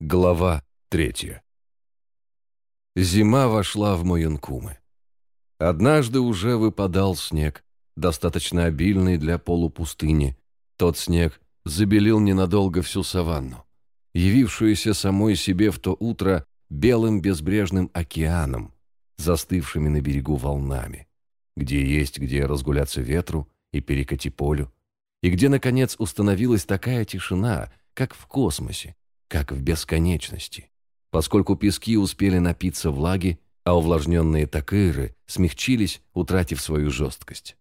Глава третья. Зима вошла в Моюнкумы. Однажды уже выпадал снег, достаточно обильный для полупустыни. Тот снег забелил ненадолго всю саванну, явившуюся самой себе в то утро белым безбрежным океаном, застывшими на берегу волнами, где есть где разгуляться ветру и перекати полю, и где, наконец, установилась такая тишина, как в космосе, как в бесконечности, поскольку пески успели напиться влаги, а увлажненные такыры смягчились, утратив свою жесткость.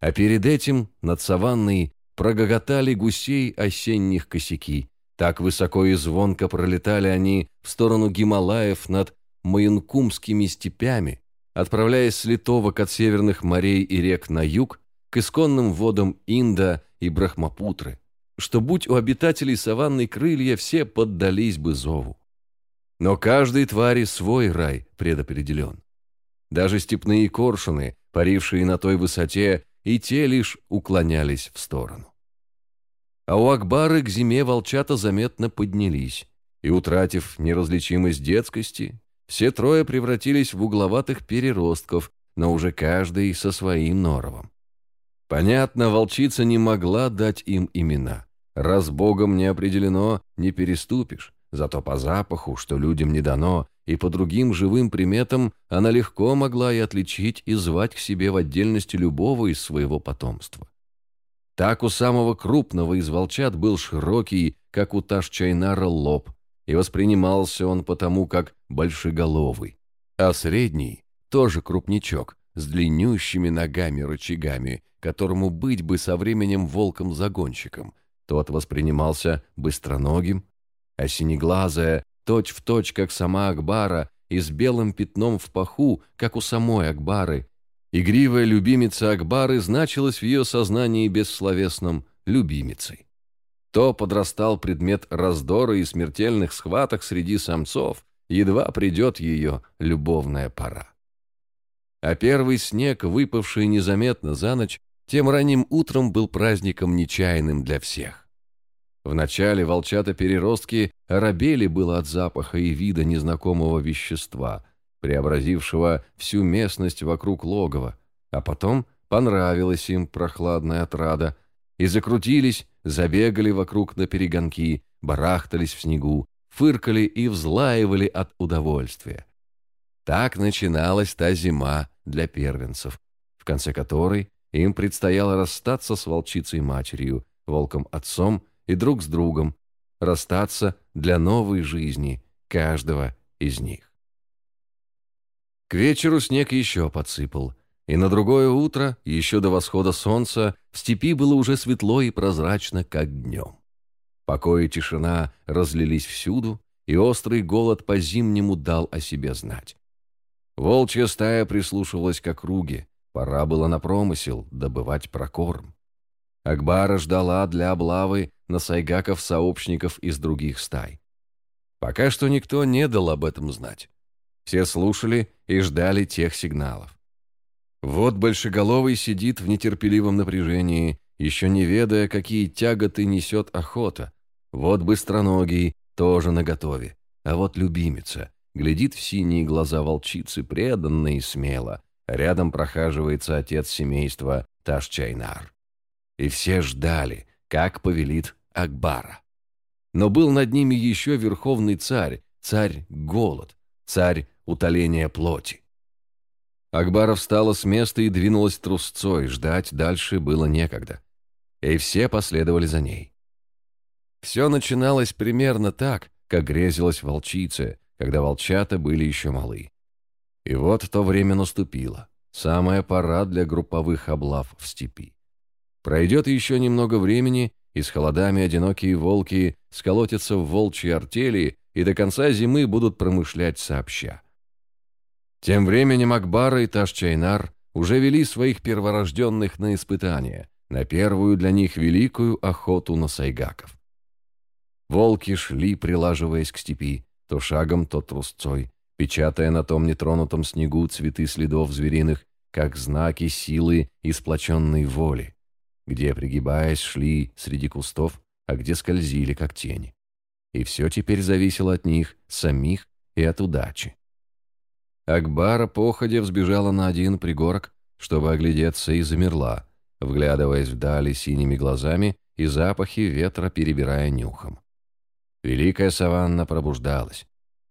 А перед этим над саванной прогоготали гусей осенних косяки. Так высоко и звонко пролетали они в сторону Гималаев над Маюнкумскими степями, отправляясь с литовок от северных морей и рек на юг к исконным водам Инда и Брахмапутры, что будь у обитателей саванны крылья, все поддались бы зову. Но каждой твари свой рай предопределен. Даже степные коршуны, парившие на той высоте, и те лишь уклонялись в сторону. А у Акбары к зиме волчата заметно поднялись, и, утратив неразличимость детскости, все трое превратились в угловатых переростков, но уже каждый со своим норовом. Понятно, волчица не могла дать им имена. Раз Богом не определено, не переступишь. Зато по запаху, что людям не дано, и по другим живым приметам она легко могла и отличить и звать к себе в отдельности любого из своего потомства. Так у самого крупного из волчат был широкий, как у Ташчайнара, лоб, и воспринимался он потому как большеголовый, а средний – тоже крупничок, с длиннющими ногами-рычагами, которому быть бы со временем волком-загонщиком – тот воспринимался быстроногим, а синеглазая, точь-в-точь, как сама Акбара, и с белым пятном в паху, как у самой Акбары. Игривая любимица Акбары значилась в ее сознании бессловесном любимицей. То подрастал предмет раздора и смертельных схваток среди самцов, едва придет ее любовная пора. А первый снег, выпавший незаметно за ночь, тем ранним утром был праздником нечаянным для всех. Вначале волчата-переростки оробели было от запаха и вида незнакомого вещества, преобразившего всю местность вокруг логова, а потом понравилась им прохладная отрада, и закрутились, забегали вокруг на перегонки, барахтались в снегу, фыркали и взлаивали от удовольствия. Так начиналась та зима для первенцев, в конце которой им предстояло расстаться с волчицей-матерью, волком-отцом и друг с другом, расстаться для новой жизни каждого из них. К вечеру снег еще подсыпал, и на другое утро, еще до восхода солнца, в степи было уже светло и прозрачно, как днем. Покой и тишина разлились всюду, и острый голод по-зимнему дал о себе знать. Волчья стая прислушивалась к округе, Пора было на промысел добывать прокорм. Акбара ждала для облавы на сайгаков-сообщников из других стай. Пока что никто не дал об этом знать. Все слушали и ждали тех сигналов. Вот Большеголовый сидит в нетерпеливом напряжении, еще не ведая, какие тяготы несет охота. Вот Быстроногий тоже наготове. А вот любимица глядит в синие глаза волчицы преданно и смело, Рядом прохаживается отец семейства Ташчайнар. И все ждали, как повелит Акбара. Но был над ними еще верховный царь, царь голод, царь утоления плоти. Акбара встала с места и двинулась трусцой, ждать дальше было некогда. И все последовали за ней. Все начиналось примерно так, как грезилась волчица, когда волчата были еще малы. И вот то время наступило. Самая пора для групповых облав в степи. Пройдет еще немного времени, и с холодами одинокие волки сколотятся в волчьи артели и до конца зимы будут промышлять сообща. Тем временем Акбара и Ташчайнар уже вели своих перворожденных на испытания, на первую для них великую охоту на сайгаков. Волки шли, прилаживаясь к степи, то шагом, то трусцой, печатая на том нетронутом снегу цветы следов звериных, как знаки силы и сплоченной воли, где, пригибаясь, шли среди кустов, а где скользили, как тени. и все теперь зависело от них, самих и от удачи. Акбара походя взбежала на один пригорок, чтобы оглядеться, и замерла, вглядываясь вдали синими глазами и запахи ветра перебирая нюхом. Великая саванна пробуждалась.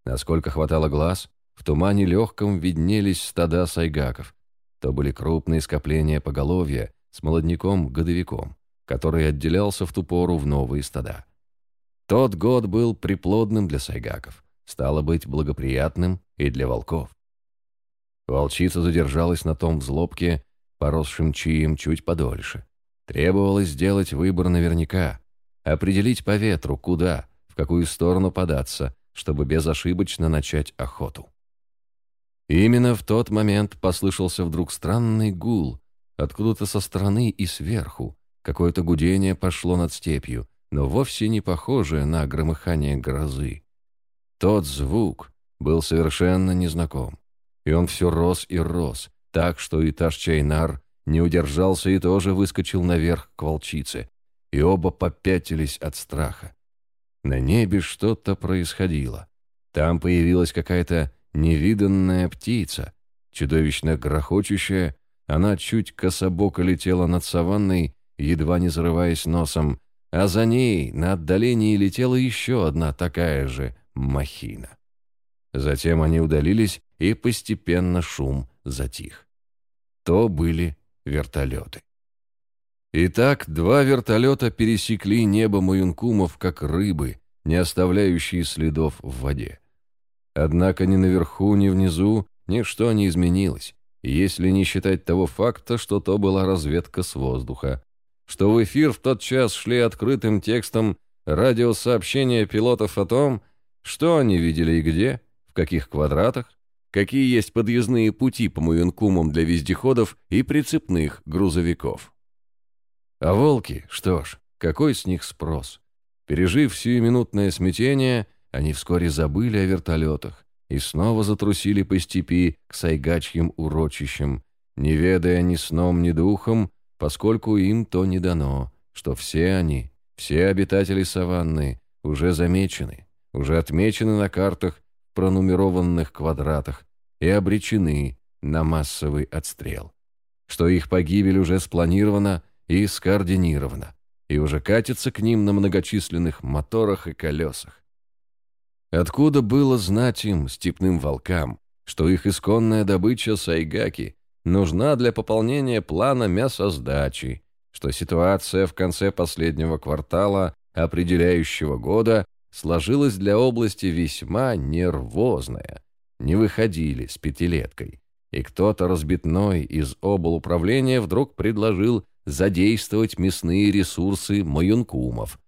Насколько хватало глаз, в тумане легком виднелись стада сайгаков. То были крупные скопления поголовья с молодняком-годовиком, который отделялся в ту пору в новые стада. Тот год был приплодным для сайгаков, стало быть, благоприятным и для волков. Волчица задержалась на том взлобке, поросшим чием чуть подольше. Требовалось сделать выбор наверняка, определить по ветру, куда, в какую сторону податься, чтобы безошибочно начать охоту. именно в тот момент послышался вдруг странный гул, откуда-то со стороны и сверху. Какое-то гудение пошло над степью, но вовсе не похожее на громыхание грозы. Тот звук был совершенно незнаком, и он все рос и рос, так что и Таш-Чайнар не удержался и тоже выскочил наверх к волчице, и оба попятились от страха. На небе что-то происходило. Там появилась какая-то невиданная птица, чудовищно грохочущая, она чуть кособоко летела над саванной, едва не зарываясь носом, а за ней на отдалении летела еще одна такая же махина. Затем они удалились, и постепенно шум затих. То были вертолеты. Итак, два вертолета пересекли небо Маюнкумов, как рыбы, не оставляющие следов в воде. Однако ни наверху, ни внизу ничто не изменилось, если не считать того факта, что то была разведка с воздуха, что в эфир в тот час шли открытым текстом радиосообщения пилотов о том, что они видели и где, в каких квадратах, какие есть подъездные пути по Муюнкумам для вездеходов и прицепных грузовиков. А волки, что ж, какой с них спрос? Пережив сиюминутное смятение, они вскоре забыли о вертолетах и снова затрусили по степи к сайгачьим урочищам, не ведая ни сном, ни духом, поскольку им то не дано, что все они, все обитатели саванны, уже замечены, уже отмечены на картах в пронумерованных квадратах и обречены на массовый отстрел, что их погибель уже спланирована и скоординирована, и уже катится к ним на многочисленных моторах и колесах. Откуда было знать им, степным волкам, что их исконная добыча сайгаки нужна для пополнения плана мясосдачи, что ситуация в конце последнего квартала определяющего года сложилась для области весьма нервозная. Не выходили с пятилеткой. И кто-то разбитной из облуправления вдруг предложил задействовать мясные ресурсы маюнкумов.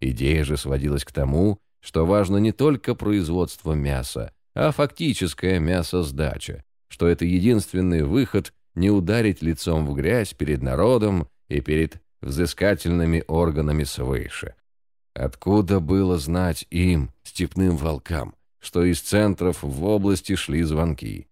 Идея же сводилась к тому, что важно не только производство мяса, а фактическая мясосдача, что это единственный выход не ударить лицом в грязь перед народом и перед взыскательными органами свыше. Откуда было знать им, степным волкам, что из центров в области шли звонки?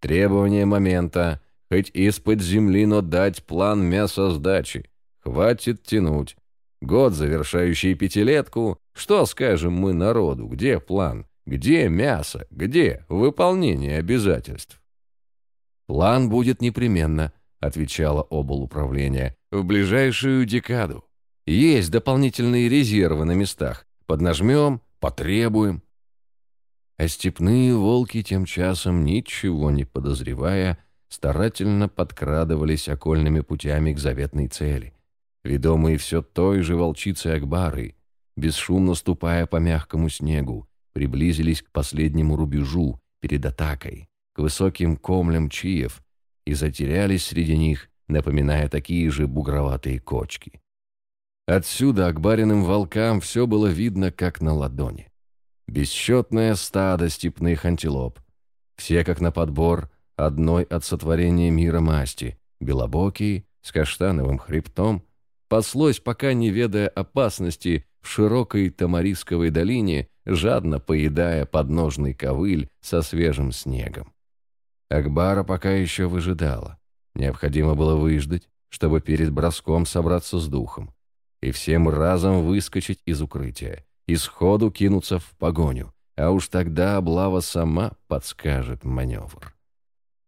Требование момента Хоть из-под земли, но дать план мясосдачи. Хватит тянуть. Год, завершающий пятилетку. Что скажем мы народу? Где план? Где мясо? Где выполнение обязательств? План будет непременно, отвечала обл. управления, в ближайшую декаду. Есть дополнительные резервы на местах. Поднажмем, потребуем. А степные волки тем часом, ничего не подозревая, старательно подкрадывались окольными путями к заветной цели, ведомые все той же волчицей Акбары, бесшумно ступая по мягкому снегу, приблизились к последнему рубежу перед атакой, к высоким комлям чиев и затерялись среди них, напоминая такие же бугроватые кочки. Отсюда Акбариным волкам все было видно, как на ладони. Бесчетное стадо степных антилоп, все как на подбор, одной от сотворения мира масти, белобокий, с каштановым хребтом, паслось, пока не ведая опасности, в широкой Тамарисковой долине, жадно поедая подножный ковыль со свежим снегом. Акбара пока еще выжидала. Необходимо было выждать, чтобы перед броском собраться с духом и всем разом выскочить из укрытия, и сходу кинуться в погоню, а уж тогда облава сама подскажет маневр.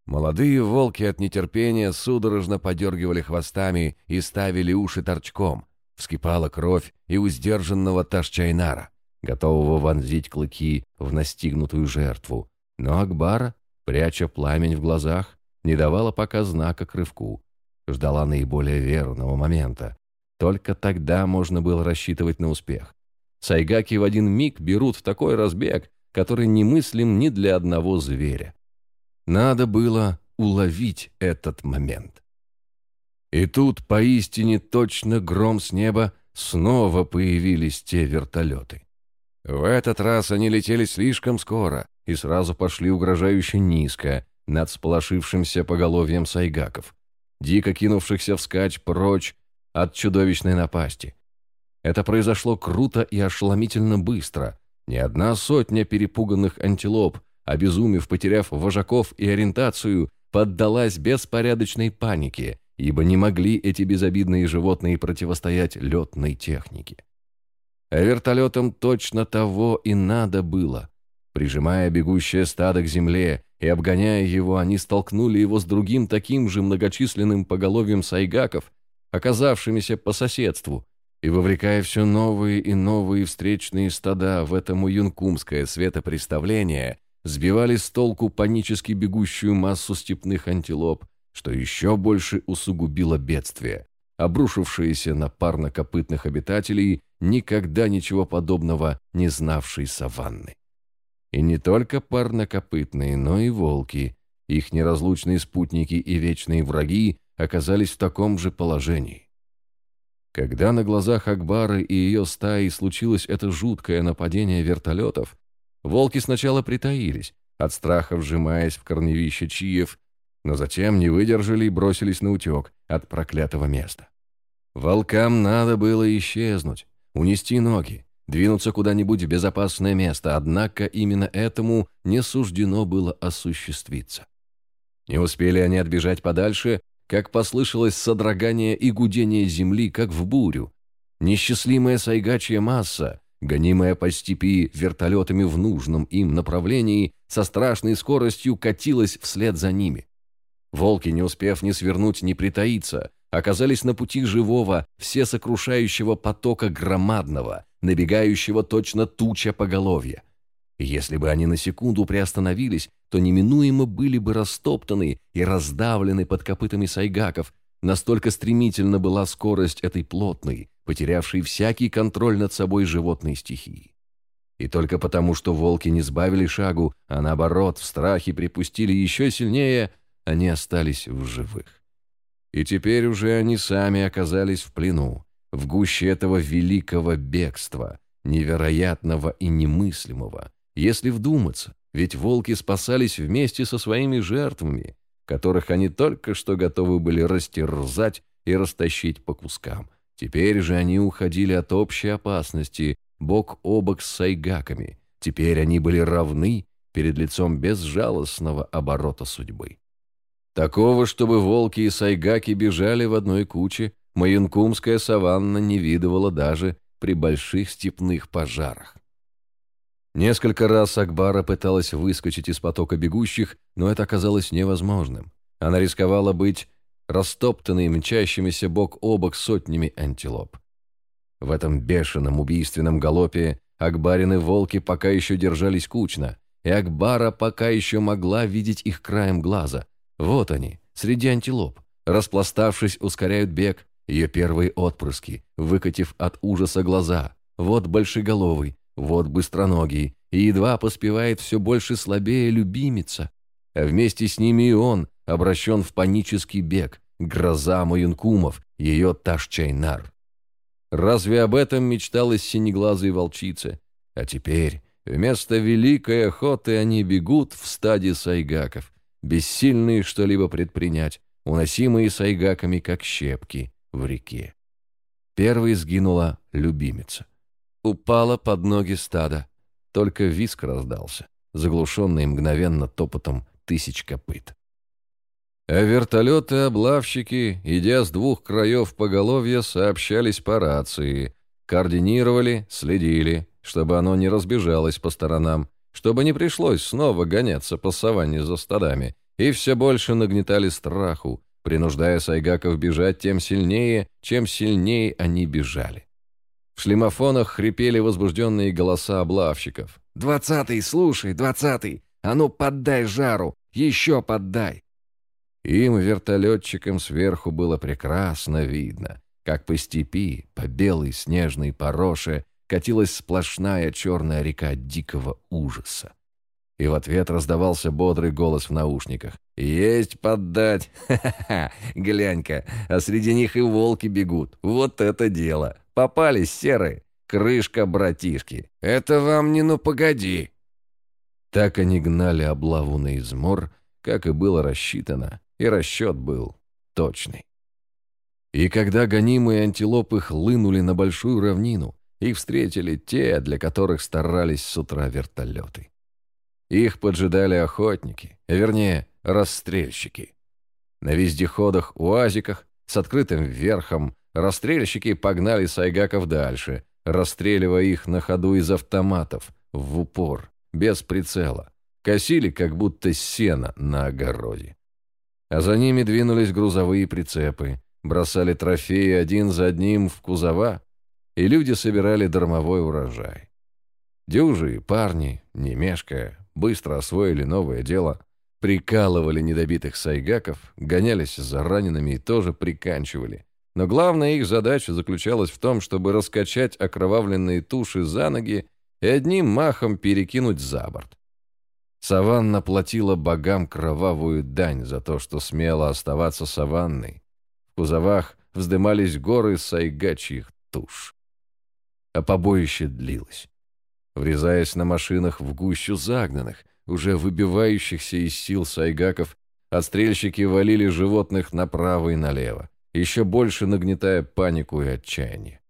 Молодые волки от нетерпения судорожно подергивали хвостами и ставили уши торчком. Вскипала кровь и у сдержанного Ташчайнара, готового вонзить клыки в настигнутую жертву. Но Акбара, пряча пламень в глазах, не давала пока знака к рывку. Ждала наиболее верного момента. Только тогда можно было рассчитывать на успех. Сайгаки в один миг берут в такой разбег, который немыслим ни для одного зверя. Надо было уловить этот момент. И тут поистине точно гром с неба снова появились те вертолеты. В этот раз они летели слишком скоро и сразу пошли угрожающе низко над сполошившимся поголовьем сайгаков, дико кинувшихся вскачь прочь от чудовищной напасти. Это произошло круто и ошеломительно быстро. Ни одна сотня перепуганных антилоп, обезумев, потеряв вожаков и ориентацию, поддалась беспорядочной панике, ибо не могли эти безобидные животные противостоять летной технике. А вертолетам точно того и надо было. Прижимая бегущее стадо к земле и обгоняя его, они столкнули его с другим таким же многочисленным поголовьем сайгаков, оказавшимися по соседству, и вовлекая все новые и новые встречные стада в это муюнкумское светопреставление, сбивали с толку панически бегущую массу степных антилоп, что еще больше усугубило бедствие, обрушившееся на парнокопытных обитателей, никогда ничего подобного не знавшей саванны. И не только парнокопытные, но и волки, их неразлучные спутники и вечные враги оказались в таком же положении. Когда на глазах Акбары и ее стаи случилось это жуткое нападение вертолетов, волки сначала притаились, от страха вжимаясь в корневище чиев, но затем не выдержали и бросились на утек от проклятого места. Волкам надо было исчезнуть, унести ноги, двинуться куда-нибудь в безопасное место, однако именно этому не суждено было осуществиться. Не успели они отбежать подальше, как послышалось содрогание и гудение земли, как в бурю. Несчастливая сайгачья масса, гонимая по степи вертолетами в нужном им направлении, со страшной скоростью катилась вслед за ними. Волки, не успев ни свернуть, ни притаиться, оказались на пути живого, всесокрушающего потока громадного, набегающего точно туча поголовья. Если бы они на секунду приостановились, то неминуемо были бы растоптаны и раздавлены под копытами сайгаков. Настолько стремительно была скорость этой плотной, потерявшей всякий контроль над собой животной стихии. И только потому, что волки не сбавили шагу, а наоборот, в страхе припустили еще сильнее, они остались в живых. И теперь уже они сами оказались в плену, в гуще этого великого бегства, невероятного и немыслимого, если вдуматься, ведь волки спасались вместе со своими жертвами, которых они только что готовы были растерзать и растащить по кускам. Теперь же они уходили от общей опасности, бок о бок с сайгаками. Теперь они были равны перед лицом безжалостного оборота судьбы. Такого, чтобы волки и сайгаки бежали в одной куче, Маюнкумская саванна не видывала даже при больших степных пожарах. Несколько раз Акбара пыталась выскочить из потока бегущих, но это оказалось невозможным. Она рисковала быть растоптанной мчащимися бок о бок сотнями антилоп. В этом бешеном убийственном галопе Акбарины волки пока еще держались кучно, и Акбара пока еще могла видеть их краем глаза. Вот они, среди антилоп, распластавшись, ускоряют бег, ее первые отпрыски, выкатив от ужаса глаза. Вот большеголовый, вот быстроногий, и едва поспевает все больше слабее любимица. А вместе с ними и он обращен в панический бег, гроза Маюнкумов, ее Ташчайнар. Разве об этом мечталась синеглазой волчице? А теперь вместо великой охоты они бегут в стаде сайгаков, бессильные что-либо предпринять, уносимые сайгаками, как щепки в реке. Первой сгинула любимица упала под ноги стада. Только виск раздался, заглушенный мгновенно топотом тысяч копыт. А вертолеты-облавщики, идя с двух краев поголовья, сообщались по рации, координировали, следили, чтобы оно не разбежалось по сторонам, чтобы не пришлось снова гоняться по саванне за стадами, и все больше нагнетали страху, принуждая сайгаков бежать тем сильнее, чем сильнее они бежали. В шлемофонах хрипели возбужденные голоса облавщиков. «Двадцатый, слушай, двадцатый! А ну, поддай жару! Еще поддай!» Им, вертолетчикам, сверху было прекрасно видно, как по степи, по белой снежной пороше катилась сплошная черная река дикого ужаса. И в ответ раздавался бодрый голос в наушниках. «Есть поддать! Ха-ха-ха! Глянь-ка, а среди них и волки бегут. Вот это дело! Попались серые! Крышка, братишки! Это вам не ну погоди!» Так они гнали облаву на измор, как и было рассчитано, и расчет был точный. И когда гонимые антилопы хлынули на большую равнину, их встретили те, для которых старались с утра вертолеты. Их поджидали охотники, вернее, расстрельщики. На вездеходах, уазиках, с открытым верхом, расстрельщики погнали сайгаков дальше, расстреливая их на ходу из автоматов, в упор, без прицела. Косили, как будто сено на огороде. А за ними двинулись грузовые прицепы, бросали трофеи один за одним в кузова, и люди собирали дармовой урожай. Дюжи, парни, не мешкая, быстро освоили новое дело, прикалывали недобитых сайгаков, гонялись за ранеными и тоже приканчивали. Но главная их задача заключалась в том, чтобы раскачать окровавленные туши за ноги и одним махом перекинуть за борт. Саванна платила богам кровавую дань за то, что смело оставаться саванной. В кузовах вздымались горы сайгачьих туш. А побоище длилось. Врезаясь на машинах в гущу загнанных, уже выбивающихся из сил сайгаков, отстрельщики валили животных направо и налево, еще больше нагнетая панику и отчаяние.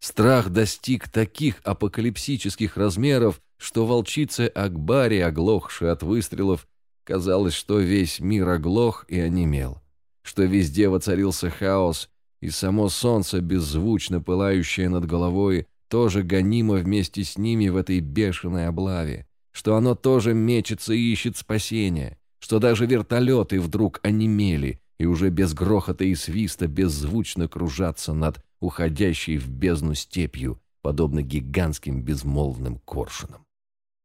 Страх достиг таких апокалипсических размеров, что волчице Акбари, оглохшей от выстрелов, казалось, что весь мир оглох и онемел, что везде воцарился хаос, и само солнце, беззвучно пылающее над головой, тоже гонимо вместе с ними в этой бешеной облаве, что оно тоже мечется и ищет спасения, что даже вертолеты вдруг онемели и уже без грохота и свиста беззвучно кружатся над уходящей в бездну степью, подобно гигантским безмолвным коршунам.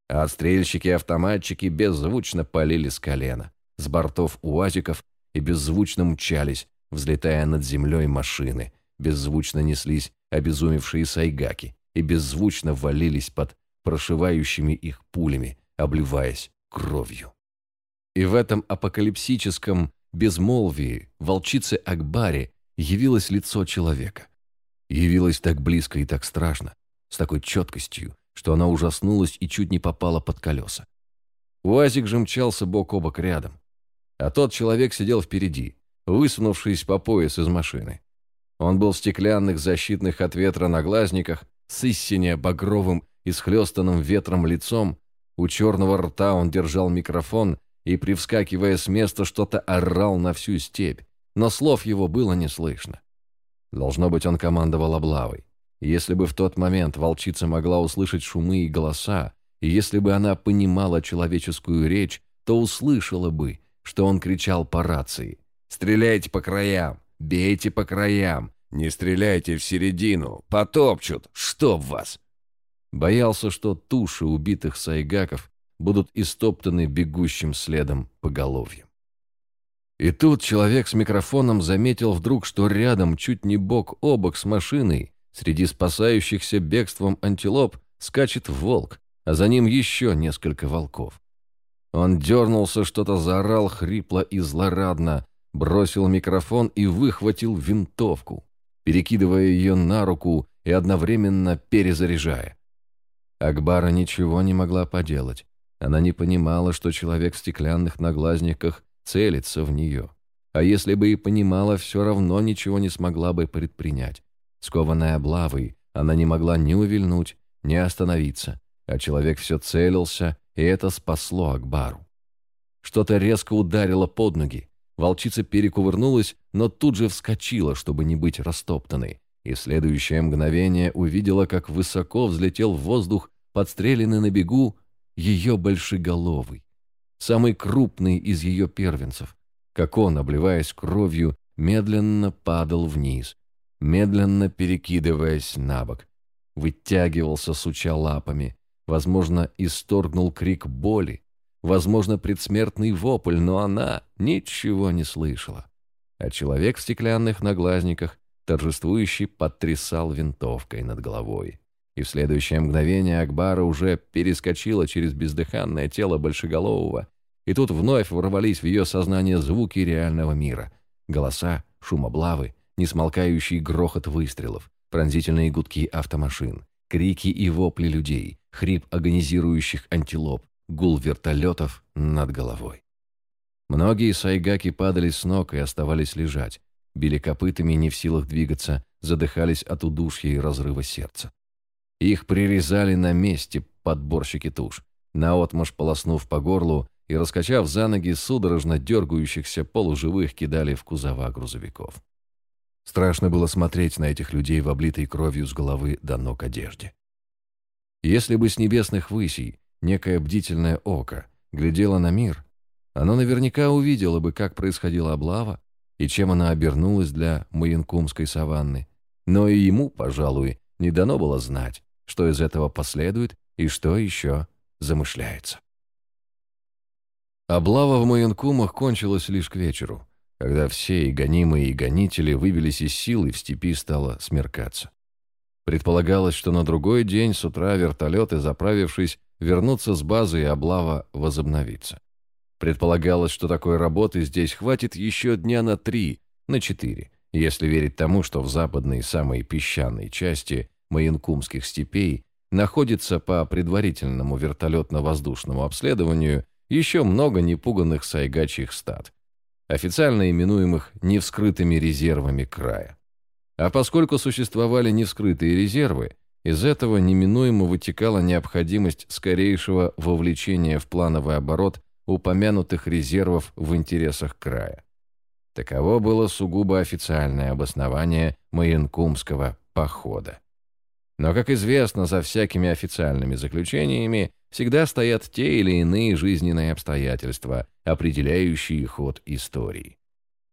А отстрельщики-автоматчики беззвучно полили с колена, с бортов уазиков и беззвучно мчались, взлетая над землей машины, беззвучно неслись обезумевшие сайгаки и беззвучно валились под прошивающими их пулями, обливаясь кровью. И в этом апокалипсическом безмолвии волчице Акбаре явилось лицо человека. Явилось так близко и так страшно, с такой четкостью, что она ужаснулась и чуть не попала под колеса. Уазик же мчался бок о бок рядом, а тот человек сидел впереди, высунувшись по пояс из машины. Он был в стеклянных защитных от ветра наглазниках, с истине багровым и схлестанным ветром лицом, у черного рта он держал микрофон и, привскакивая с места, что-то орал на всю степь, но слов его было не слышно. Должно быть, он командовал облавой. Если бы в тот момент волчица могла услышать шумы и голоса, и если бы она понимала человеческую речь, то услышала бы, что он кричал по рации «Стреляйте по краям! Бейте по краям! Не стреляйте в середину! Потопчут! Чтоб вас!» Боялся, что туши убитых сайгаков будут истоптаны бегущим следом поголовьем. И тут человек с микрофоном заметил вдруг, что рядом, чуть не бок о бок с машиной, среди спасающихся бегством антилоп, скачет волк, а за ним еще несколько волков. Он дернулся, что-то заорал хрипло и злорадно, бросил микрофон и выхватил винтовку, перекидывая ее на руку и одновременно перезаряжая. Акбара ничего не могла поделать. Она не понимала, что человек в стеклянных наглазниках целиться в нее. А если бы и понимала, все равно ничего не смогла бы предпринять. Скованная облавой, она не могла ни увильнуть, ни остановиться, а человек все целился, и это спасло Акбару. Что-то резко ударило под ноги. Волчица перекувырнулась, но тут же вскочила, чтобы не быть растоптанной, и следующее мгновение увидела, как высоко взлетел в воздух подстреленный на бегу ее большеголовый, самый крупный из ее первенцев, как он, обливаясь кровью, медленно падал вниз, медленно перекидываясь на бок, вытягивался, суча лапами, возможно, исторгнул крик боли, возможно, предсмертный вопль, но она ничего не слышала. А человек в стеклянных наглазниках торжествующий потрясал винтовкой над головой. И в следующее мгновение Акбара уже перескочила через бездыханное тело Большеголового, и тут вновь ворвались в ее сознание звуки реального мира. Голоса, шум облавы, несмолкающий грохот выстрелов, пронзительные гудки автомашин, крики и вопли людей, хрип агонизирующих антилоп, гул вертолетов над головой. Многие сайгаки падали с ног и оставались лежать, били копытами не в силах двигаться, задыхались от удушья и разрыва сердца. Их прирезали на месте подборщики туш, наотмашь полоснув по горлу и, раскачав за ноги, судорожно дергающихся полуживых кидали в кузова грузовиков. Страшно было смотреть на этих людей в облитой кровью с головы до ног одежде. Если бы с небесных высей некое бдительное око глядело на мир, оно наверняка увидело бы, как происходила облава и чем она обернулась для Маянкумской саванны. Но и ему, пожалуй, не дано было знать, что из этого последует и что еще замышляется. Облава в Маянкумах кончилась лишь к вечеру, когда все и гонимые, и гонители выбились из сил, и в степи стало смеркаться. Предполагалось, что на другой день с утра вертолеты, заправившись, вернутся с базы, и облава возобновится. Предполагалось, что такой работы здесь хватит еще дня на три, на четыре, если верить тому, что в западной самой песчаной части Маянкумских степей находится по предварительному вертолетно-воздушному обследованию еще много непуганных сайгачьих стад, официально именуемых невскрытыми резервами края. А поскольку существовали невскрытые резервы, из этого неминуемо вытекала необходимость скорейшего вовлечения в плановый оборот упомянутых резервов в интересах края. Таково было сугубо официальное обоснование Маянкумского похода. Но, как известно, за всякими официальными заключениями всегда стоят те или иные жизненные обстоятельства, определяющие ход истории.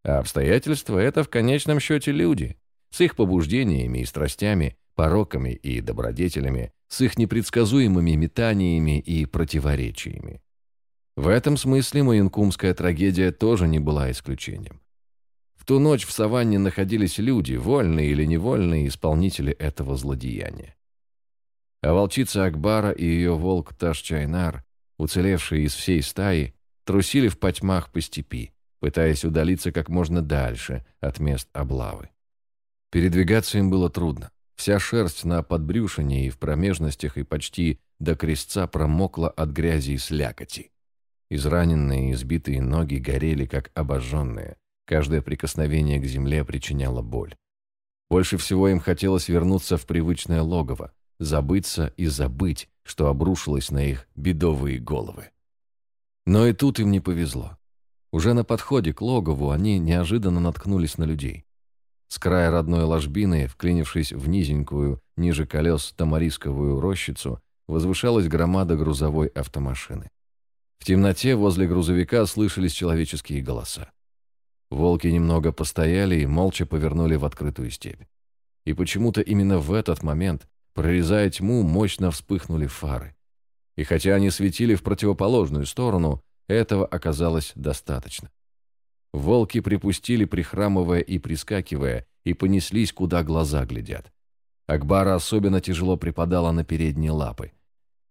А обстоятельства — это в конечном счете люди, с их побуждениями и страстями, пороками и добродетелями, с их непредсказуемыми метаниями и противоречиями. В этом смысле Маянкумская трагедия тоже не была исключением. В ту ночь в саванне находились люди, вольные или невольные исполнители этого злодеяния. А волчица Акбара и ее волк Ташчайнар, уцелевшие из всей стаи, трусили в потьмах по степи, пытаясь удалиться как можно дальше от мест облавы. Передвигаться им было трудно. Вся шерсть на подбрюшине и в промежностях и почти до крестца промокла от грязи и слякоти. Израненные и избитые ноги горели, как обожженные. Каждое прикосновение к земле причиняло боль. Больше всего им хотелось вернуться в привычное логово, забыться и забыть, что обрушилось на их бедовые головы. Но и тут им не повезло. Уже на подходе к логову они неожиданно наткнулись на людей. С края родной ложбины, вклинившись в низенькую, ниже колес тамарисковую рощицу, возвышалась громада грузовой автомашины. В темноте возле грузовика слышались человеческие голоса. Волки немного постояли и молча повернули в открытую степь. И почему-то именно в этот момент, прорезая тьму, мощно вспыхнули фары. И хотя они светили в противоположную сторону, этого оказалось достаточно. Волки припустили, прихрамывая и прискакивая, и понеслись, куда глаза глядят. Акбара особенно тяжело припадала на передние лапы.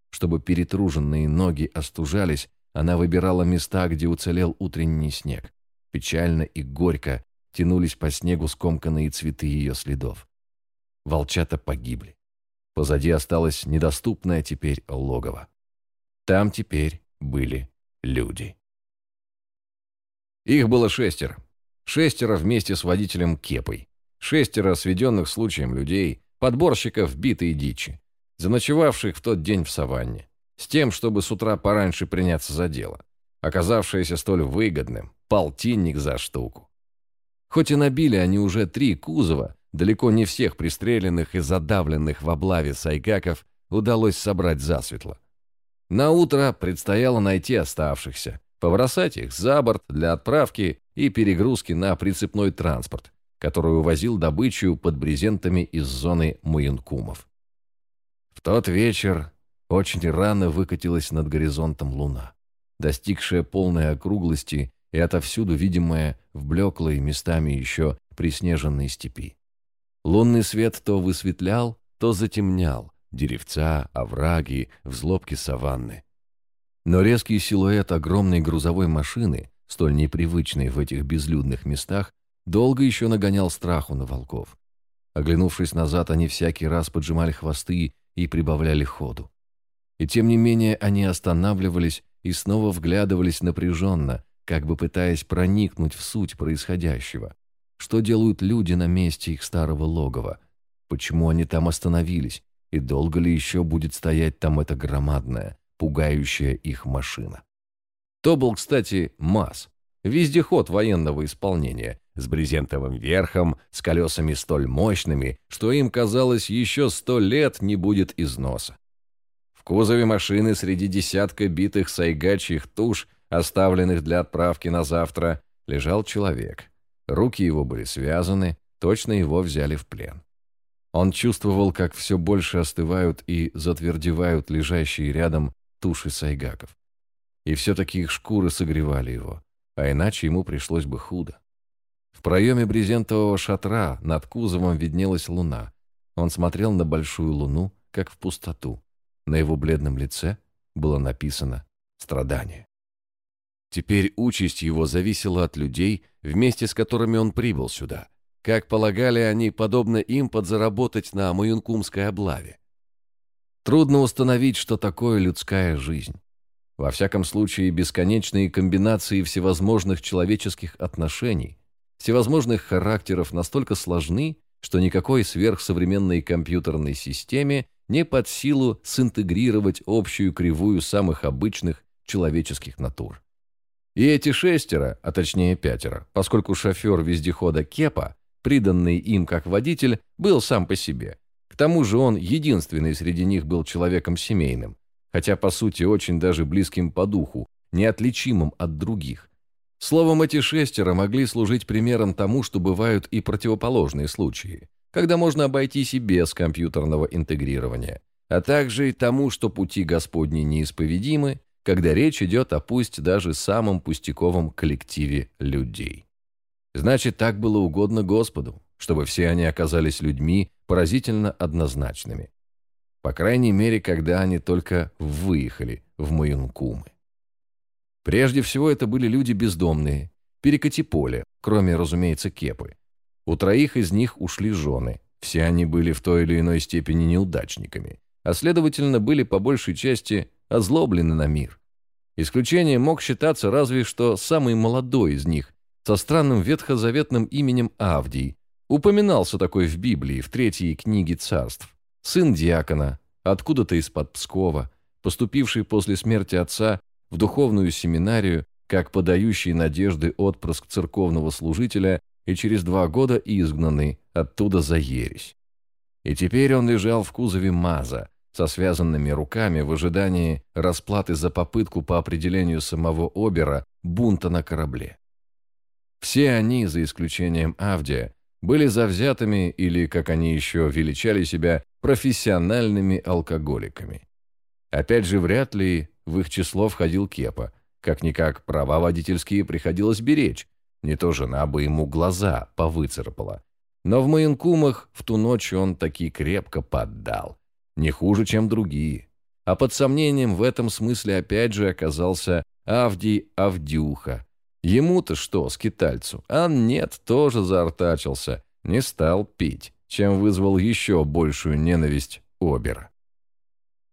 Чтобы перетруженные ноги остужались, она выбирала места, где уцелел утренний снег. Печально и горько тянулись по снегу скомканные цветы ее следов. Волчата погибли. Позади осталось недоступное теперь логово. Там теперь были люди. Их было шестеро. Шестеро вместе с водителем Кепой. Шестеро сведенных случаем людей, подборщиков битой дичи, заночевавших в тот день в саванне с тем, чтобы с утра пораньше приняться за дело, оказавшееся столь выгодным, полтинник за штуку. Хоть и набили они уже три кузова, далеко не всех пристреленных и задавленных в облаве сайгаков удалось собрать засветло. На утро предстояло найти оставшихся, побросать их за борт для отправки и перегрузки на прицепной транспорт, который увозил добычу под брезентами из зоны Муянкумов. В тот вечер очень рано выкатилась над горизонтом луна, достигшая полной округлости и отовсюду видимая в блеклой местами еще приснеженной степи. Лунный свет то высветлял, то затемнял деревца, овраги, взлобки саванны. Но резкий силуэт огромной грузовой машины, столь непривычной в этих безлюдных местах, долго еще нагонял страху на волков. Оглянувшись назад, они всякий раз поджимали хвосты и прибавляли ходу. И тем не менее они останавливались и снова вглядывались напряженно, как бы пытаясь проникнуть в суть происходящего. Что делают люди на месте их старого логова? Почему они там остановились? И долго ли еще будет стоять там эта громадная, пугающая их машина? То был, кстати, МАЗ, вездеход военного исполнения, с брезентовым верхом, с колесами столь мощными, что им казалось еще сто лет не будет износа. В кузове машины среди десятка битых сайгачьих туш, оставленных для отправки на завтра, лежал человек. Руки его были связаны, точно его взяли в плен. Он чувствовал, как все больше остывают и затвердевают лежащие рядом туши сайгаков. И все-таки их шкуры согревали его, а иначе ему пришлось бы худо. В проеме брезентового шатра над кузовом виднелась луна. Он смотрел на большую луну, как в пустоту. На его бледном лице было написано «Страдание». Теперь участь его зависела от людей, вместе с которыми он прибыл сюда. Как полагали они, подобно им, подзаработать на Маюнкумской облаве. Трудно установить, что такое людская жизнь. Во всяком случае, бесконечные комбинации всевозможных человеческих отношений, всевозможных характеров настолько сложны, что никакой сверхсовременной компьютерной системе не под силу синтегрировать общую кривую самых обычных человеческих натур. И эти шестеро, а точнее пятеро, поскольку шофер вездехода Кепа, приданный им как водитель, был сам по себе. К тому же он единственный среди них был человеком семейным, хотя по сути очень даже близким по духу, неотличимым от других. Словом, эти шестеро могли служить примером тому, что бывают и противоположные случаи, когда можно обойтись и без компьютерного интегрирования, а также и тому, что пути Господни неисповедимы, когда речь идет о пусть даже самом пустяковом коллективе людей. Значит, так было угодно Господу, чтобы все они оказались людьми поразительно однозначными. По крайней мере, когда они только выехали в Маюнкумы. Прежде всего, это были люди бездомные, перекати поле, кроме, разумеется, кепы. У троих из них ушли жены, все они были в той или иной степени неудачниками, а следовательно, были по большей части озлоблены на мир. Исключением мог считаться разве что самый молодой из них, со странным ветхозаветным именем Авдий. Упоминался такой в Библии, в третьей книге царств сын диакона, откуда-то из-под Пскова, поступивший после смерти отца в духовную семинарию, как подающий надежды отпрыск церковного служителя и через два года изгнанный оттуда за ересь. И теперь он лежал в кузове МАЗа, со связанными руками в ожидании расплаты за попытку по определению самого Обера бунта на корабле. Все они, за исключением Авдия, были завзятыми или, как они еще величали себя, профессиональными алкоголиками. Опять же, вряд ли в их число входил Кепа. Как-никак права водительские приходилось беречь. Не то жена бы ему глаза повыцарапала. Но в Маянкумах в ту ночь он таки крепко поддал. Не хуже, чем другие. А под сомнением в этом смысле опять же оказался Авдий Авдюха. Ему-то что, скитальцу? А нет, тоже заортачился. Не стал пить чем вызвал еще большую ненависть Обера.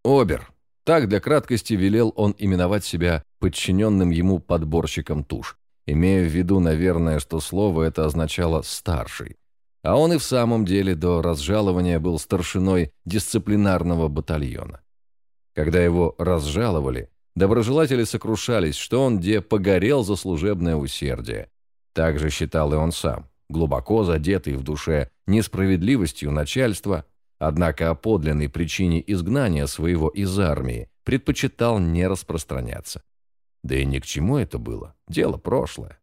Обер. Так для краткости велел он именовать себя подчиненным ему подборщиком туш, имея в виду, наверное, что слово это означало «старший». А он и в самом деле до разжалования был старшиной дисциплинарного батальона. Когда его разжаловали, доброжелатели сокрушались, что он где погорел за служебное усердие. Так же считал и он сам. глубоко задетый в душе несправедливостью начальства, однако о подлинной причине изгнания своего из армии предпочитал не распространяться. Да и ни к чему это было, дело прошлое.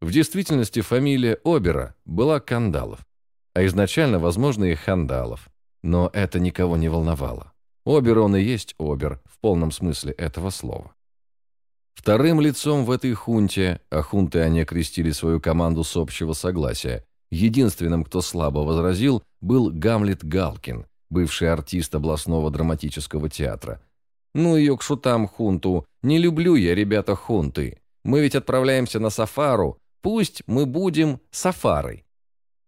В действительности фамилия Обера была Кандалов, а изначально, возможно, и Хандалов. Но это никого не волновало. Обер он и есть Обер в полном смысле этого слова. Вторым лицом в этой хунте, а хунты они окрестили свою команду с общего согласия, единственным, кто слабо возразил, был Гамлет Галкин, бывший артист областного драматического театра. «Ну ее к шутам хунту, не люблю я, ребята, хунты. Мы ведь отправляемся на сафару, пусть мы будем сафарой».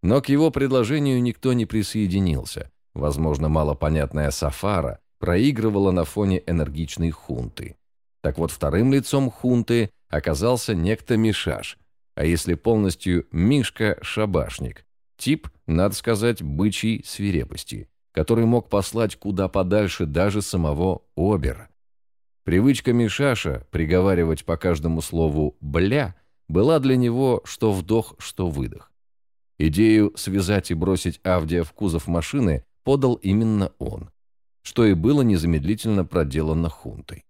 Но к его предложению никто не присоединился. Возможно, малопонятная сафара проигрывала на фоне энергичной хунты. Так вот, вторым лицом хунты оказался некто Мишаш, а если полностью Мишка-шабашник. Тип, надо сказать, бычьей свирепости, который мог послать куда подальше даже самого Обера. Привычка Мишаша приговаривать по каждому слову «бля» была для него что вдох, что выдох. Идею связать и бросить Авдия в кузов машины подал именно он, что и было незамедлительно проделано хунтой.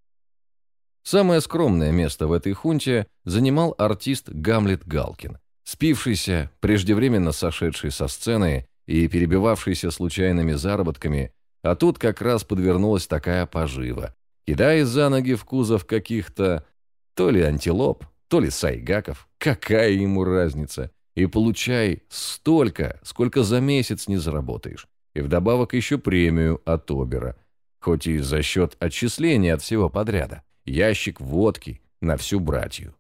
Самое скромное место в этой хунте занимал артист Гамлет Галкин, спившийся, преждевременно сошедший со сцены и перебивавшийся случайными заработками, а тут как раз подвернулась такая пожива. Кидаясь за ноги в кузов каких-то то ли антилоп, то ли сайгаков, какая ему разница, и получай столько, сколько за месяц не заработаешь, и вдобавок еще премию от Обера, хоть и за счет отчисления от всего подряда. Ящик водки на всю братью.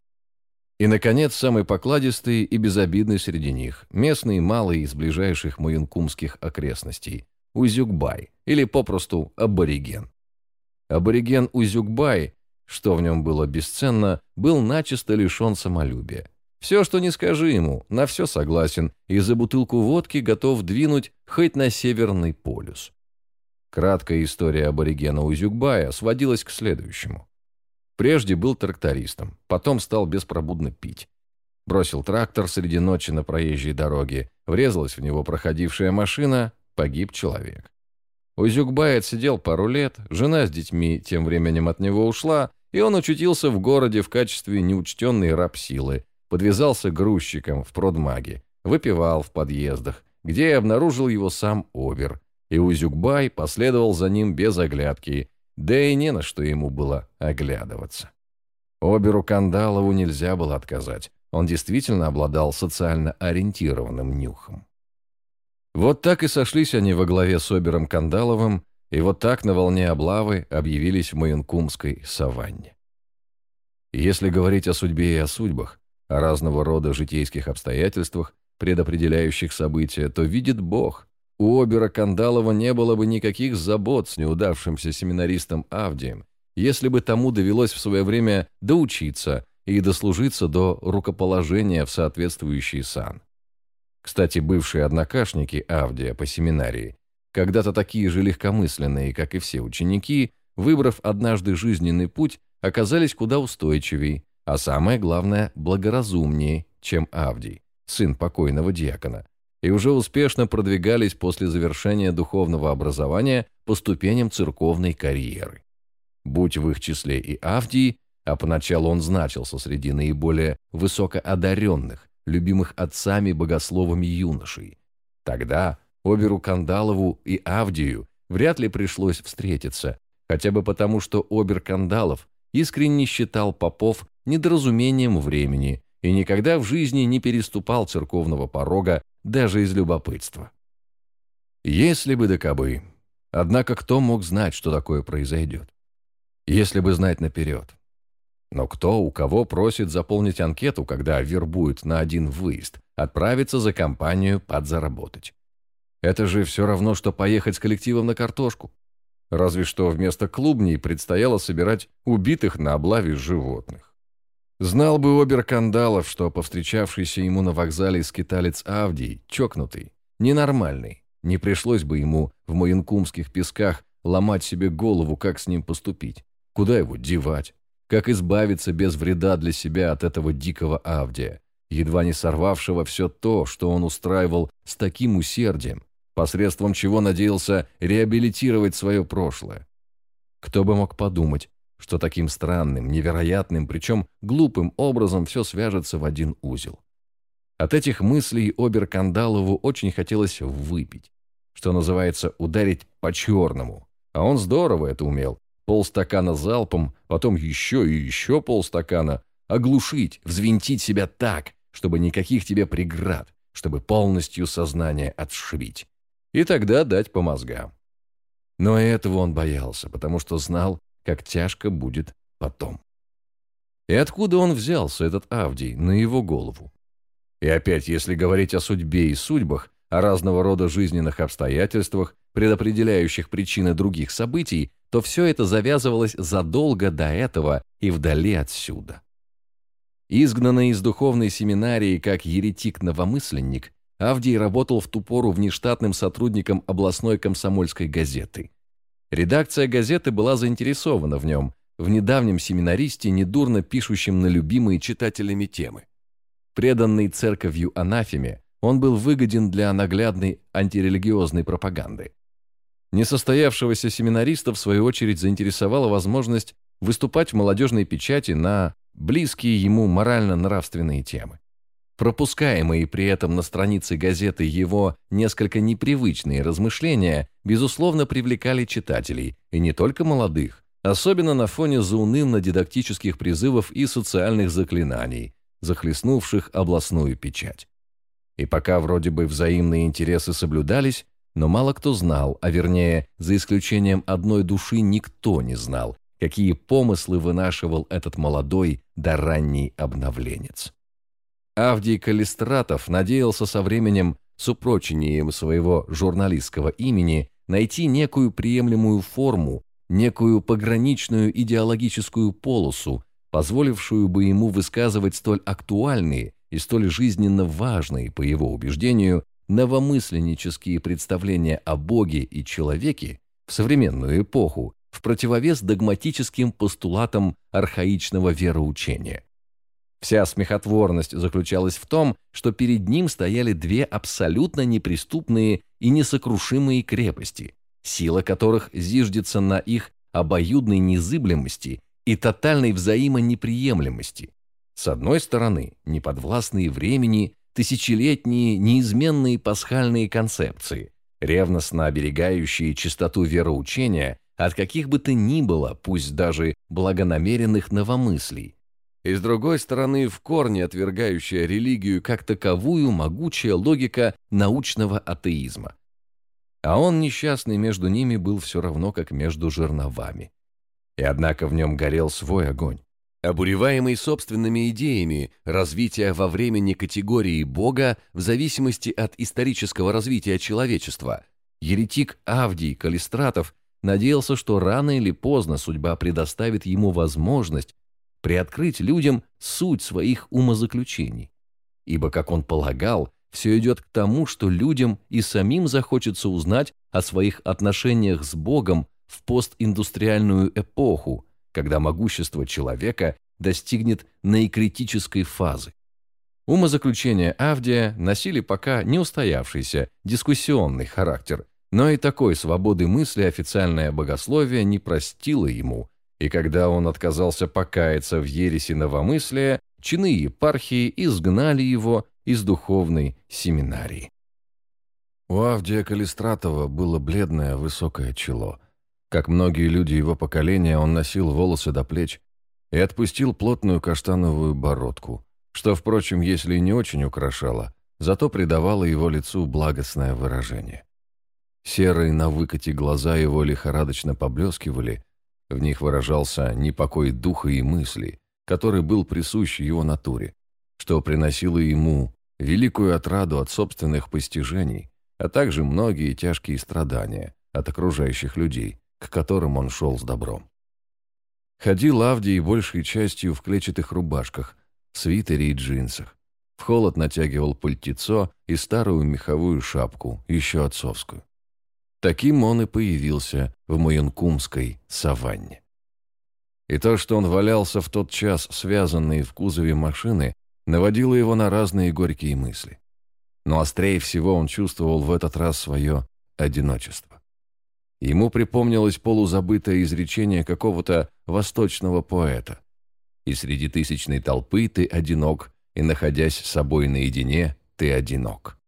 И, наконец, самый покладистый и безобидный среди них, местный малый из ближайших муюнкумских окрестностей, Узюкбай, или попросту абориген. Абориген Узюкбай, что в нем было бесценно, был начисто лишен самолюбия. Все, что не скажи ему, на все согласен, и за бутылку водки готов двинуть хоть на Северный полюс. Краткая история аборигена Узюкбая сводилась к следующему. Прежде был трактористом, потом стал беспробудно пить. Бросил трактор среди ночи на проезжей дороге, врезалась в него проходившая машина, погиб человек. Узюкбай отсидел пару лет, жена с детьми тем временем от него ушла, и он очутился в городе в качестве неучтенной рабсилы, подвязался грузчиком в продмаге, выпивал в подъездах, где и обнаружил его сам Обер, и Узюкбай последовал за ним без оглядки, да и не на что ему было оглядываться. Оберу Кандалову нельзя было отказать. Он действительно обладал социально ориентированным нюхом. Вот так и сошлись они во главе с Обером Кандаловым, и вот так на волне облавы объявились в Маянкумской саванне. Если говорить о судьбе и о судьбах, о разного рода житейских обстоятельствах, предопределяющих события, то видит Бог, у Обера Кандалова не было бы никаких забот с неудавшимся семинаристом Авдием, если бы тому довелось в свое время доучиться и дослужиться до рукоположения в соответствующий сан. Кстати, бывшие однокашники Авдия по семинарии, когда-то такие же легкомысленные, как и все ученики, выбрав однажды жизненный путь, оказались куда устойчивее, а самое главное, благоразумнее, чем Авдий, сын покойного диакона, и уже успешно продвигались после завершения духовного образования по ступеням церковной карьеры. Будь в их числе и Авдий, а поначалу он значился среди наиболее высокоодаренных, любимых отцами-богословами юношей. Тогда Оберу Кандалову и Авдию вряд ли пришлось встретиться, хотя бы потому, что Обер Кандалов искренне считал попов недоразумением времени и никогда в жизни не переступал церковного порога даже из любопытства. Если бы да кабы. Однако кто мог знать, что такое произойдет? Если бы знать наперед. Но кто у кого просит заполнить анкету, когда вербуют на один выезд, отправиться за компанию подзаработать? Это же все равно, что поехать с коллективом на картошку. Разве что вместо клубней предстояло собирать убитых на облаве животных. Знал бы Обер Кандалов, что повстречавшийся ему на вокзале скиталец Авдий, чокнутый, ненормальный, не пришлось бы ему в Маянкумских песках ломать себе голову, как с ним поступить, куда его девать, как избавиться без вреда для себя от этого дикого Авдия, едва не сорвавшего все то, что он устраивал с таким усердием, посредством чего надеялся реабилитировать свое прошлое. Кто бы мог подумать, что таким странным, невероятным, причем глупым образом все свяжется в один узел. От этих мыслей Обер-Кандалову очень хотелось выпить, что называется ударить по-черному. А он здорово это умел. Полстакана залпом, потом еще и еще полстакана. Оглушить, взвинтить себя так, чтобы никаких тебе преград, чтобы полностью сознание отшибить. И тогда дать по мозгам. Но этого он боялся, потому что знал, как тяжко будет потом. И откуда он взялся, этот Авдий, на его голову? И опять, если говорить о судьбе и судьбах, о разного рода жизненных обстоятельствах, предопределяющих причины других событий, то все это завязывалось задолго до этого и вдали отсюда. Изгнанный из духовной семинарии как еретик-новомысленник, Авдий работал в ту пору внештатным сотрудником областной комсомольской газеты. Редакция газеты была заинтересована в нем, в недавнем семинаристе, недурно пишущем на любимые читателями темы. Преданный церковью анафеме, он был выгоден для наглядной антирелигиозной пропаганды. Несостоявшегося семинариста, в свою очередь, заинтересовала возможность выступать в молодежной печати на близкие ему морально-нравственные темы. Пропускаемые при этом на странице газеты его несколько непривычные размышления, безусловно, привлекали читателей, и не только молодых, особенно на фоне заунывно-дидактических призывов и социальных заклинаний, захлестнувших областную печать. И пока вроде бы взаимные интересы соблюдались, но мало кто знал, а вернее, за исключением одной души никто не знал, какие помыслы вынашивал этот молодой да ранний обновленец. Авдий Калистратов надеялся со временем с упрочением своего журналистского имени найти некую приемлемую форму, некую пограничную идеологическую полосу, позволившую бы ему высказывать столь актуальные и столь жизненно важные, по его убеждению, новомысленнические представления о Боге и человеке в современную эпоху в противовес догматическим постулатам архаичного вероучения. Вся смехотворность заключалась в том, что перед ним стояли две абсолютно неприступные и несокрушимые крепости, сила которых зиждется на их обоюдной незыблемости и тотальной взаимонеприемлемости. С одной стороны, неподвластные времени, тысячелетние неизменные пасхальные концепции, ревностно оберегающие чистоту вероучения от каких бы то ни было, пусть даже благонамеренных новомыслий, и с другой стороны в корне отвергающая религию как таковую могучая логика научного атеизма. А он несчастный между ними был все равно, как между жерновами. И однако в нем горел свой огонь. Обуреваемый собственными идеями развития во времени категории Бога в зависимости от исторического развития человечества, еретик Авдий Калистратов надеялся, что рано или поздно судьба предоставит ему возможность приоткрыть людям суть своих умозаключений. Ибо, как он полагал, все идет к тому, что людям и самим захочется узнать о своих отношениях с Богом в постиндустриальную эпоху, когда могущество человека достигнет наикритической фазы. Умозаключения Авдия носили пока не устоявшийся дискуссионный характер, но и такой свободы мысли официальное богословие не простило ему, и когда он отказался покаяться в ереси новомыслия, чины епархии изгнали его из духовной семинарии. У Авдия Калистратова было бледное высокое чело. Как многие люди его поколения, он носил волосы до плеч и отпустил плотную каштановую бородку, что, впрочем, если и не очень украшало, зато придавало его лицу благостное выражение. Серые на выкате глаза его лихорадочно поблескивали, в них выражался непокой духа и мысли, который был присущ его натуре, что приносило ему великую отраду от собственных постижений, а также многие тяжкие страдания от окружающих людей, к которым он шел с добром. Ходил Авдий большей частью в клетчатых рубашках, свитере и джинсах. В холод натягивал пальтецо и старую меховую шапку, еще отцовскую. Таким он и появился в Маянкумской саванне. И то, что он валялся в тот час, связанный в кузове машины, наводило его на разные горькие мысли. Но острее всего он чувствовал в этот раз свое одиночество. Ему припомнилось полузабытое изречение какого-то восточного поэта. «И среди тысячной толпы ты одинок, и, находясь с собой наедине, ты одинок».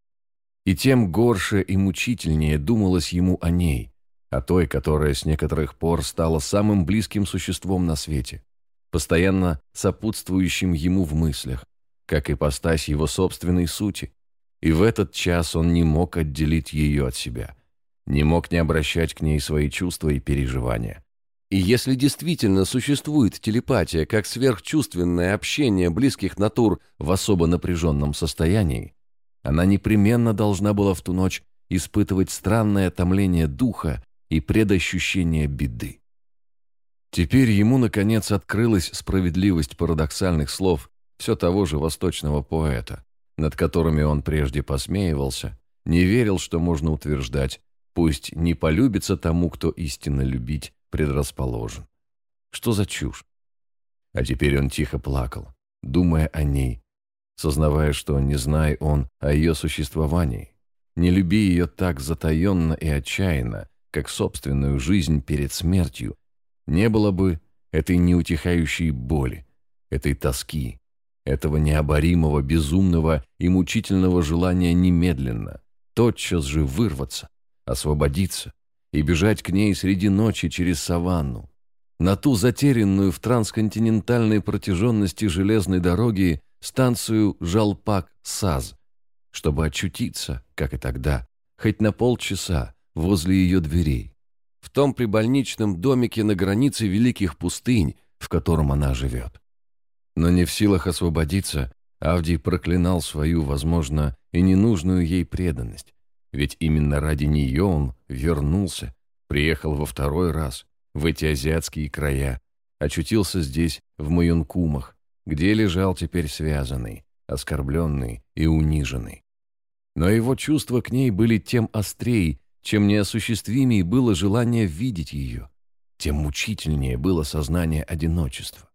И тем горше и мучительнее думалось ему о ней, о той, которая с некоторых пор стала самым близким существом на свете, постоянно сопутствующим ему в мыслях, как и постась его собственной сути. И в этот час он не мог отделить ее от себя, не мог не обращать к ней свои чувства и переживания. И если действительно существует телепатия как сверхчувственное общение близких натур в особо напряженном состоянии, она непременно должна была в ту ночь испытывать странное томление духа и предощущение беды. Теперь ему, наконец, открылась справедливость парадоксальных слов все того же восточного поэта, над которыми он прежде посмеивался, не верил, что можно утверждать, пусть не полюбится тому, кто истинно любить предрасположен. Что за чушь? А теперь он тихо плакал, думая о ней, сознавая, что, не зная он о ее существовании, не люби ее так затаенно и отчаянно, как собственную жизнь перед смертью, не было бы этой неутихающей боли, этой тоски, этого необоримого, безумного и мучительного желания немедленно, тотчас же вырваться, освободиться и бежать к ней среди ночи через саванну, на ту затерянную в трансконтинентальной протяженности железной дороги станцию Жалпак-Саз, чтобы очутиться, как и тогда, хоть на полчаса возле ее дверей, в том прибольничном домике на границе великих пустынь, в котором она живет. Но не в силах освободиться, Авдий проклинал свою, возможно, и ненужную ей преданность, ведь именно ради нее он вернулся, приехал во второй раз в эти азиатские края, очутился здесь, в Маюнкумах, где лежал теперь связанный, оскорбленный и униженный. Но его чувства к ней были тем острее, чем неосуществимее было желание видеть ее, тем мучительнее было сознание одиночества.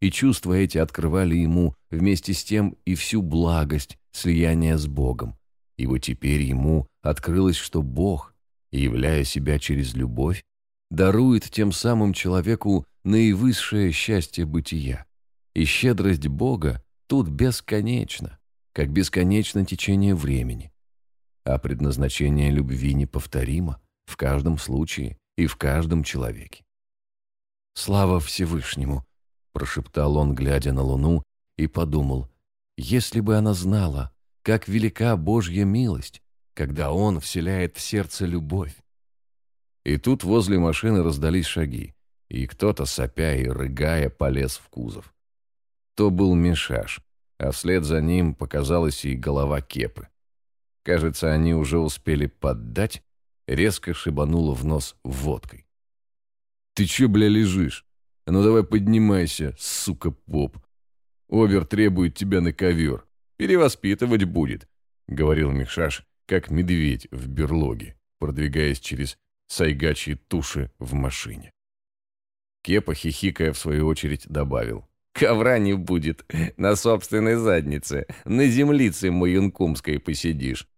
И чувства эти открывали ему вместе с тем и всю благость слияния с Богом, ибо теперь ему открылось, что Бог, являя себя через любовь, дарует тем самым человеку наивысшее счастье бытия. И щедрость Бога тут бесконечна, как бесконечно течение времени. А предназначение любви неповторимо в каждом случае и в каждом человеке. «Слава Всевышнему!» – прошептал он, глядя на луну, и подумал, «если бы она знала, как велика Божья милость, когда Он вселяет в сердце любовь». И тут возле машины раздались шаги, и кто-то, сопя и рыгая, полез в кузов то был Мишаш, а вслед за ним показалась и голова Кепы. Кажется, они уже успели поддать, резко шибануло в нос водкой. «Ты че, бля, лежишь? ну давай поднимайся, сука поп. Овер требует тебя на ковер. Перевоспитывать будет», — говорил Мишаш, как медведь в берлоге, продвигаясь через сайгачьи туши в машине. Кепа, хихикая в свою очередь, добавил. Ковра не будет. На собственной заднице. На землице маюнкумской посидишь.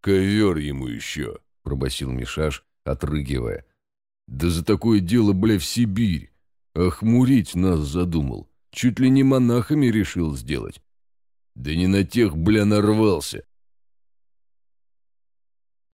Ковер ему еще, пробасил Мишаш, отрыгивая. Да за такое дело, бля, в Сибирь. Охмурить нас задумал. Чуть ли не монахами решил сделать. Да не на тех, бля, нарвался.